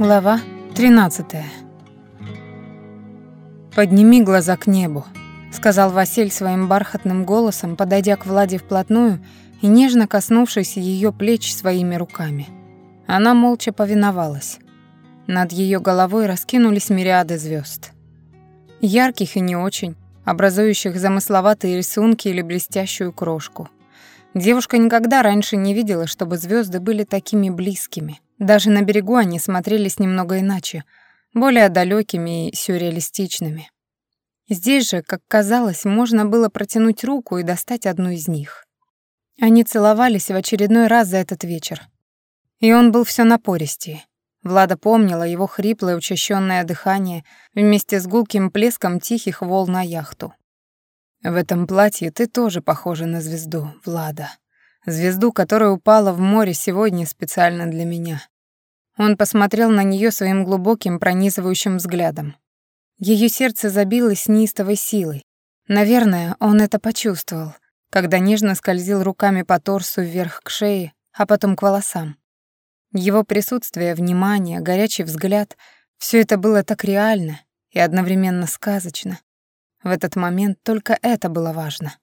Глава 13. «Подними глаза к небу», — сказал Василь своим бархатным голосом, подойдя к Владе вплотную и нежно коснувшись ее плеч своими руками. Она молча повиновалась. Над ее головой раскинулись мириады звезд, Ярких и не очень, образующих замысловатые рисунки или блестящую крошку. Девушка никогда раньше не видела, чтобы звезды были такими близкими — даже на берегу они смотрелись немного иначе, более далекими и сюрреалистичными. Здесь же, как казалось, можно было протянуть руку и достать одну из них. Они целовались в очередной раз за этот вечер. И он был все напористее. Влада помнила его хриплое учащенное дыхание вместе с гулким плеском тихих волн на яхту. «В этом платье ты тоже похожа на звезду, Влада. Звезду, которая упала в море сегодня специально для меня. Он посмотрел на нее своим глубоким пронизывающим взглядом. Ее сердце забилось неистовой силой. Наверное, он это почувствовал, когда нежно скользил руками по торсу вверх к шее, а потом к волосам. Его присутствие, внимание, горячий взгляд — все это было так реально и одновременно сказочно. В этот момент только это было важно.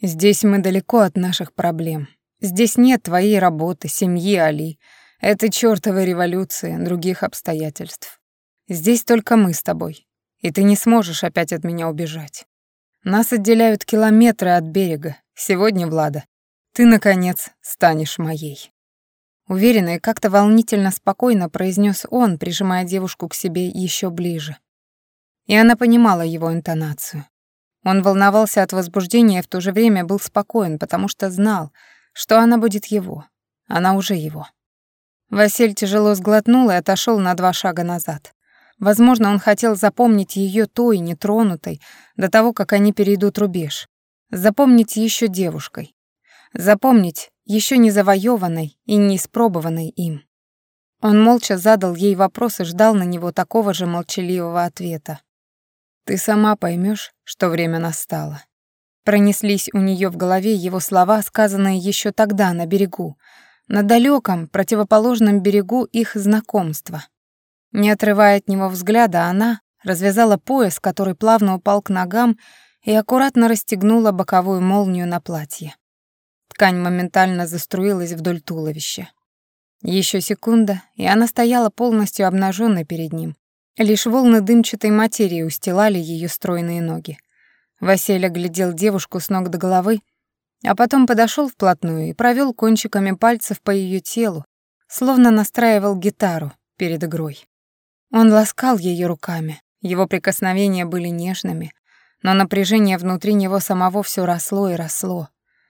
Здесь мы далеко от наших проблем. Здесь нет твоей работы, семьи, Али — это чёртова революция, других обстоятельств. Здесь только мы с тобой, и ты не сможешь опять от меня убежать. Нас отделяют километры от берега. Сегодня, Влада, ты, наконец, станешь моей». Уверенно и как-то волнительно спокойно произнес он, прижимая девушку к себе еще ближе. И она понимала его интонацию. Он волновался от возбуждения и в то же время был спокоен, потому что знал, что она будет его. Она уже его. Василь тяжело сглотнул и отошел на два шага назад. Возможно, он хотел запомнить ее той, нетронутой, до того, как они перейдут рубеж. Запомнить еще девушкой. Запомнить еще не завоеванной и не испробованной им. Он молча задал ей вопрос и ждал на него такого же молчаливого ответа. «Ты сама поймешь, что время настало». Пронеслись у нее в голове его слова, сказанные еще тогда на берегу, на далеком, противоположном берегу их знакомства. Не отрывая от него взгляда, она развязала пояс, который плавно упал к ногам, и аккуратно расстегнула боковую молнию на платье. Ткань моментально заструилась вдоль туловища. Еще секунда, и она стояла полностью обнаженной перед ним. Лишь волны дымчатой материи устилали ее стройные ноги. Василий глядел девушку с ног до головы, а потом подошел вплотную и провел кончиками пальцев по ее телу, словно настраивал гитару перед игрой. Он ласкал ее руками, его прикосновения были нежными, но напряжение внутри него самого все росло и росло.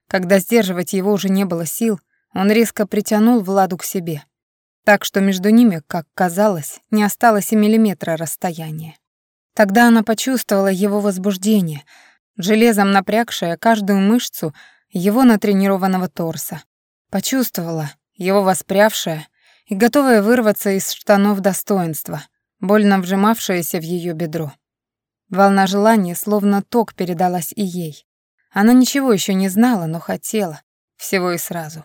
Когда сдерживать его уже не было сил, он резко притянул Владу к себе, так что между ними, как казалось, не осталось и миллиметра расстояния. Тогда она почувствовала его возбуждение, железом напрягшее каждую мышцу его натренированного торса. Почувствовала его воспрявшее и готовое вырваться из штанов достоинства, больно вжимавшееся в ее бедро. Волна желания словно ток передалась и ей. Она ничего еще не знала, но хотела. Всего и сразу.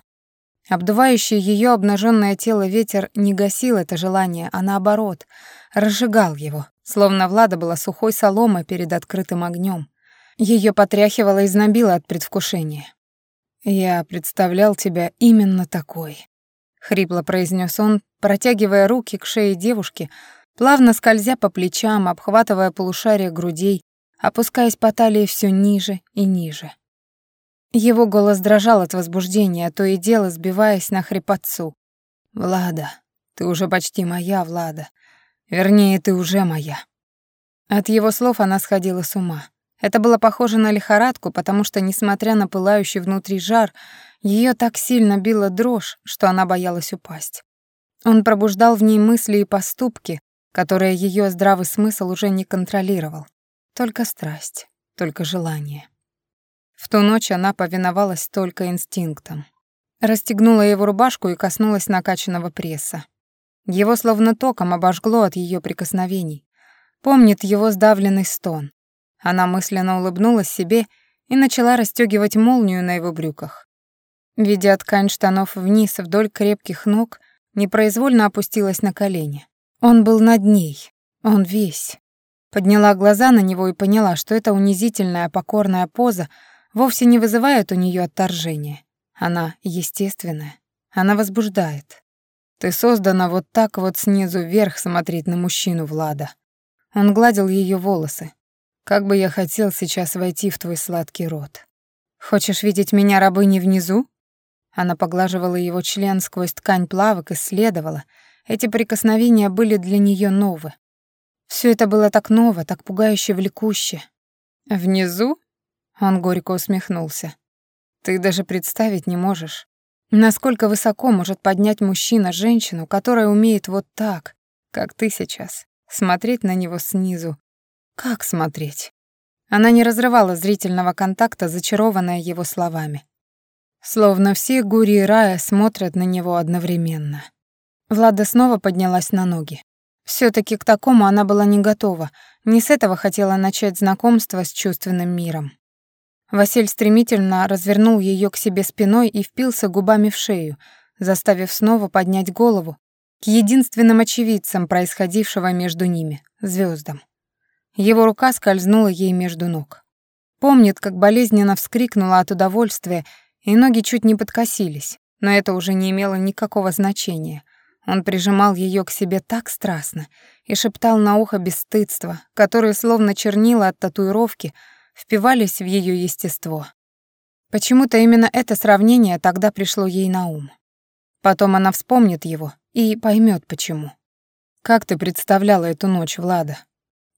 Обдувающий ее обнаженное тело ветер не гасил это желание, а наоборот, разжигал его, словно Влада была сухой соломой перед открытым огнем. Ее потряхивало и знобило от предвкушения. «Я представлял тебя именно такой», — хрипло произнес он, протягивая руки к шее девушки, плавно скользя по плечам, обхватывая полушарие грудей, опускаясь по талии все ниже и ниже. Его голос дрожал от возбуждения, то и дело сбиваясь на хрипотцу. «Влада, ты уже почти моя, Влада. Вернее, ты уже моя». От его слов она сходила с ума. Это было похоже на лихорадку, потому что, несмотря на пылающий внутри жар, ее так сильно била дрожь, что она боялась упасть. Он пробуждал в ней мысли и поступки, которые ее здравый смысл уже не контролировал. Только страсть, только желание. В ту ночь она повиновалась только инстинктам. Расстегнула его рубашку и коснулась накачанного пресса. Его словно током обожгло от ее прикосновений. Помнит его сдавленный стон. Она мысленно улыбнулась себе и начала расстёгивать молнию на его брюках. Видя ткань штанов вниз вдоль крепких ног, непроизвольно опустилась на колени. Он был над ней, он весь. Подняла глаза на него и поняла, что эта унизительная покорная поза вовсе не вызывает у нее отторжения. Она естественная, она возбуждает. Ты создана вот так вот снизу вверх смотреть на мужчину, Влада. Он гладил ее волосы. Как бы я хотел сейчас войти в твой сладкий рот. Хочешь видеть меня рабыней внизу? Она поглаживала его член сквозь ткань плавок и следовала. Эти прикосновения были для нее новы. Все это было так ново, так пугающе влекуще. «Внизу?» — он горько усмехнулся. «Ты даже представить не можешь, насколько высоко может поднять мужчина женщину, которая умеет вот так, как ты сейчас, смотреть на него снизу. Как смотреть?» Она не разрывала зрительного контакта, зачарованная его словами. Словно все гури рая смотрят на него одновременно. Влада снова поднялась на ноги. все таки к такому она была не готова, не с этого хотела начать знакомство с чувственным миром. Василь стремительно развернул ее к себе спиной и впился губами в шею, заставив снова поднять голову к единственным очевидцам происходившего между ними — звездам. Его рука скользнула ей между ног. Помнит, как болезненно вскрикнула от удовольствия и ноги чуть не подкосились, но это уже не имело никакого значения. Он прижимал ее к себе так страстно и шептал на ухо бесстыдство, которое, словно чернила от татуировки, впивались в ее естество. Почему-то именно это сравнение тогда пришло ей на ум. Потом она вспомнит его и поймет почему. «Как ты представляла эту ночь, Влада?» —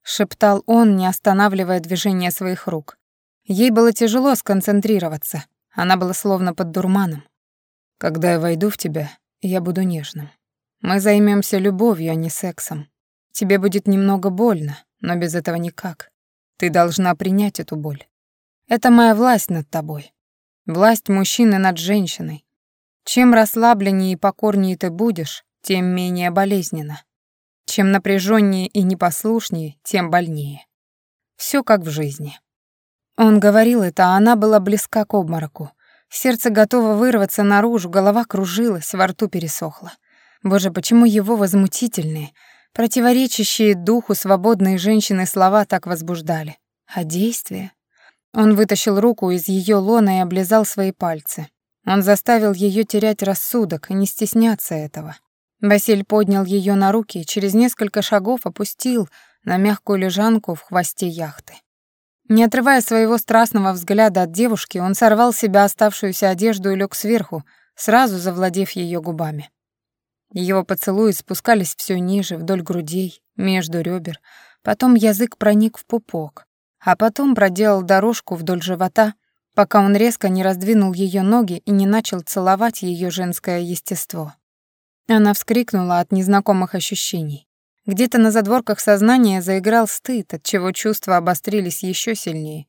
шептал он, не останавливая движение своих рук. Ей было тяжело сконцентрироваться, она была словно под дурманом. Когда я войду в тебя, я буду нежным. Мы займемся любовью, а не сексом. Тебе будет немного больно, но без этого никак. Ты должна принять эту боль. Это моя власть над тобой. Власть мужчины над женщиной. Чем расслабленнее и покорнее ты будешь, тем менее болезненно. Чем напряженнее и непослушнее, тем больнее. Все как в жизни. Он говорил это, а она была близка к обмороку. Сердце готово вырваться наружу, голова кружилась, во рту пересохла. Боже, почему его возмутительные, противоречащие духу свободные женщины слова так возбуждали? А действия? Он вытащил руку из ее лона и облизал свои пальцы. Он заставил ее терять рассудок и не стесняться этого. Василь поднял ее на руки и через несколько шагов опустил на мягкую лежанку в хвосте яхты. Не отрывая своего страстного взгляда от девушки, он сорвал с себя оставшуюся одежду и лег сверху, сразу завладев ее губами. Его поцелуи спускались все ниже, вдоль грудей, между ребер, потом язык проник в пупок, а потом проделал дорожку вдоль живота, пока он резко не раздвинул ее ноги и не начал целовать ее женское естество. Она вскрикнула от незнакомых ощущений. Где-то на задворках сознания заиграл стыд, от чего чувства обострились еще сильнее.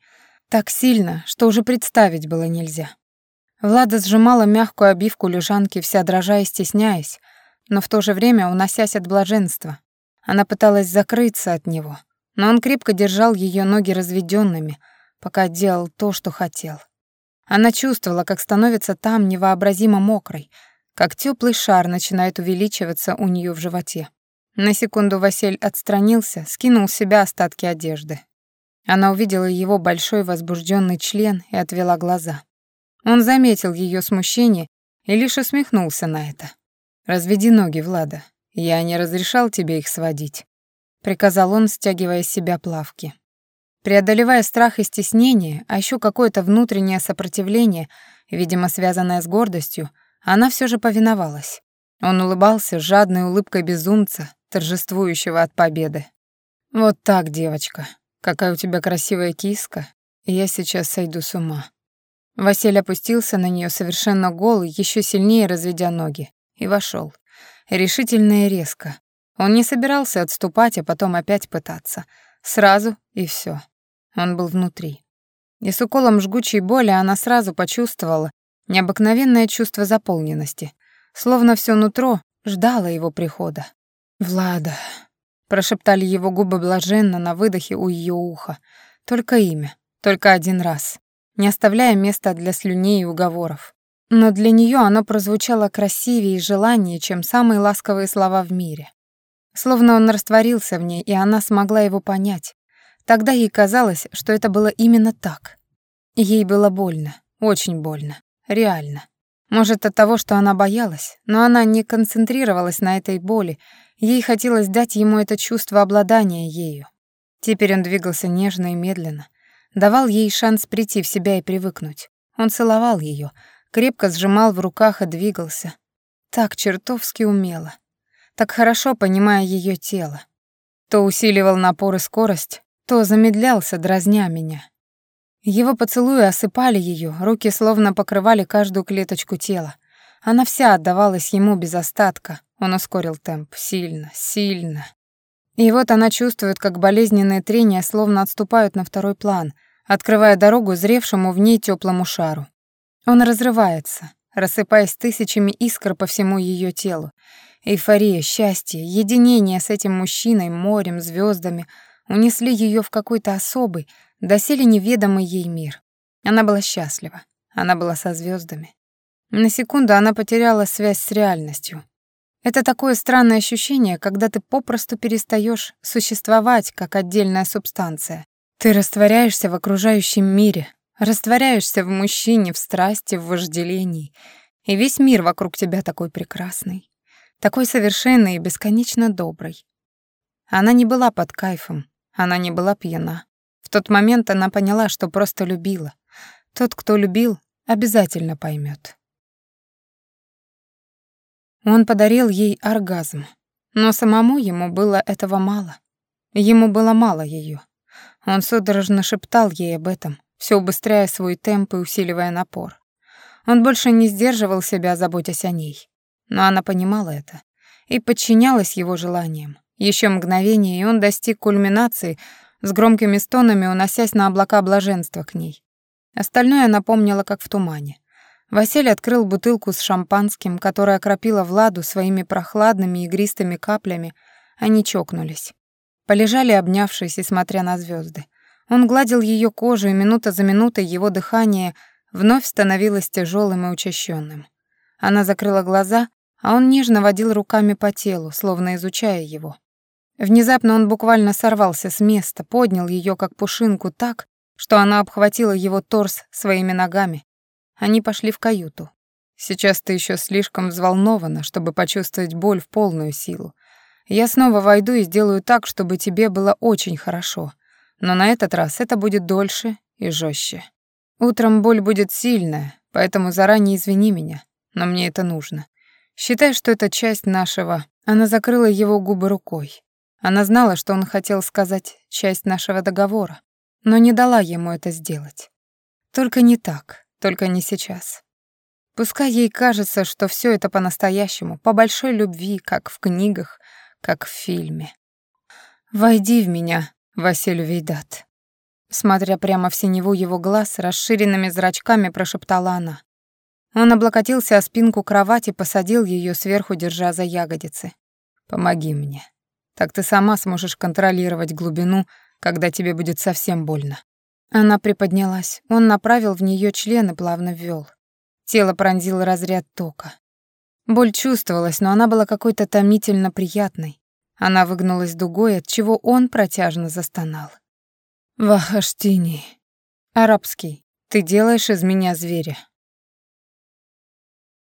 Так сильно, что уже представить было нельзя. Влада сжимала мягкую обивку лежанки, вся дрожа и стесняясь, но в то же время уносясь от блаженства. Она пыталась закрыться от него, но он крепко держал ее ноги разведенными, пока делал то, что хотел. Она чувствовала, как становится там невообразимо мокрой, как теплый шар начинает увеличиваться у нее в животе. На секунду Василь отстранился, скинул с себя остатки одежды. Она увидела его большой возбужденный член и отвела глаза. Он заметил ее смущение и лишь усмехнулся на это. «Разведи ноги, Влада. Я не разрешал тебе их сводить», — приказал он, стягивая с себя плавки. Преодолевая страх и стеснение, а еще какое-то внутреннее сопротивление, видимо, связанное с гордостью, она все же повиновалась. Он улыбался жадной улыбкой безумца, торжествующего от победы. «Вот так, девочка. Какая у тебя красивая киска. Я сейчас сойду с ума». Василий опустился на нее совершенно голый, еще сильнее разведя ноги, и вошел. Решительно и резко. Он не собирался отступать, а потом опять пытаться. Сразу и все. Он был внутри. И с уколом жгучей боли она сразу почувствовала необыкновенное чувство заполненности, словно все нутро ждало его прихода. «Влада», — прошептали его губы блаженно на выдохе у ее уха. Только имя, только один раз, не оставляя места для слюней и уговоров. Но для нее оно прозвучало красивее и желаннее, чем самые ласковые слова в мире. Словно он растворился в ней, и она смогла его понять. Тогда ей казалось, что это было именно так. Ей было больно, очень больно, реально. Может, от того, что она боялась, но она не концентрировалась на этой боли, ей хотелось дать ему это чувство обладания ею. Теперь он двигался нежно и медленно, давал ей шанс прийти в себя и привыкнуть. Он целовал ее, крепко сжимал в руках и двигался. Так чертовски умело. Так хорошо понимая ее тело. То усиливал напор и скорость, то замедлялся, дразня меня. Его поцелуи осыпали ее, руки словно покрывали каждую клеточку тела. Она вся отдавалась ему без остатка. Он ускорил темп. Сильно, сильно. И вот она чувствует, как болезненные трения словно отступают на второй план, открывая дорогу зревшему в ней теплому шару. Он разрывается, рассыпаясь тысячами искр по всему ее телу. Эйфория, счастье, единение с этим мужчиной, морем, звездами унесли ее в какой-то особый, доселе неведомый ей мир. Она была счастлива, она была со звездами. На секунду она потеряла связь с реальностью. Это такое странное ощущение, когда ты попросту перестаешь существовать как отдельная субстанция. Ты растворяешься в окружающем мире, растворяешься в мужчине, в страсти, в вожделении, и весь мир вокруг тебя такой прекрасный, такой совершенный и бесконечно добрый. Она не была под кайфом, она не была пьяна. Тот момент она поняла, что просто любила. Тот, кто любил, обязательно поймет. Он подарил ей оргазм, но самому ему было этого мало. Ему было мало ее. Он судорожно шептал ей об этом, все убыстряя свой темп и усиливая напор. Он больше не сдерживал себя, заботясь о ней. Но она понимала это и подчинялась его желаниям. Еще мгновение, и он достиг кульминации, с громкими стонами уносясь на облака блаженства к ней. Остальное она помнила, как в тумане. Василий открыл бутылку с шампанским, которая окропила Владу своими прохладными игристыми каплями. Они чокнулись. Полежали, обнявшись и смотря на звезды. Он гладил ее кожу, и минута за минутой его дыхание вновь становилось тяжелым и учащенным. Она закрыла глаза, а он нежно водил руками по телу, словно изучая его. Внезапно он буквально сорвался с места, поднял ее как пушинку так, что она обхватила его торс своими ногами. Они пошли в каюту. Сейчас ты еще слишком взволнована, чтобы почувствовать боль в полную силу. Я снова войду и сделаю так, чтобы тебе было очень хорошо. Но на этот раз это будет дольше и жестче. Утром боль будет сильная, поэтому заранее извини меня, но мне это нужно. Считай, что это часть нашего... Она закрыла его губы рукой. Она знала, что он хотел сказать «часть нашего договора», но не дала ему это сделать. Только не так, только не сейчас. Пускай ей кажется, что все это по-настоящему, по большой любви, как в книгах, как в фильме. «Войди в меня, Василий Вейдат», Смотря прямо в синеву его глаз, расширенными зрачками прошептала она. Он облокотился о спинку кровати, посадил ее сверху, держа за ягодицы. «Помоги мне». Так ты сама сможешь контролировать глубину, когда тебе будет совсем больно. Она приподнялась. Он направил в нее член и плавно ввел. Тело пронзил разряд тока. Боль чувствовалась, но она была какой-то томительно приятной. Она выгнулась дугой, от чего он протяжно застонал. Вахаштини. Арабский. Ты делаешь из меня зверя.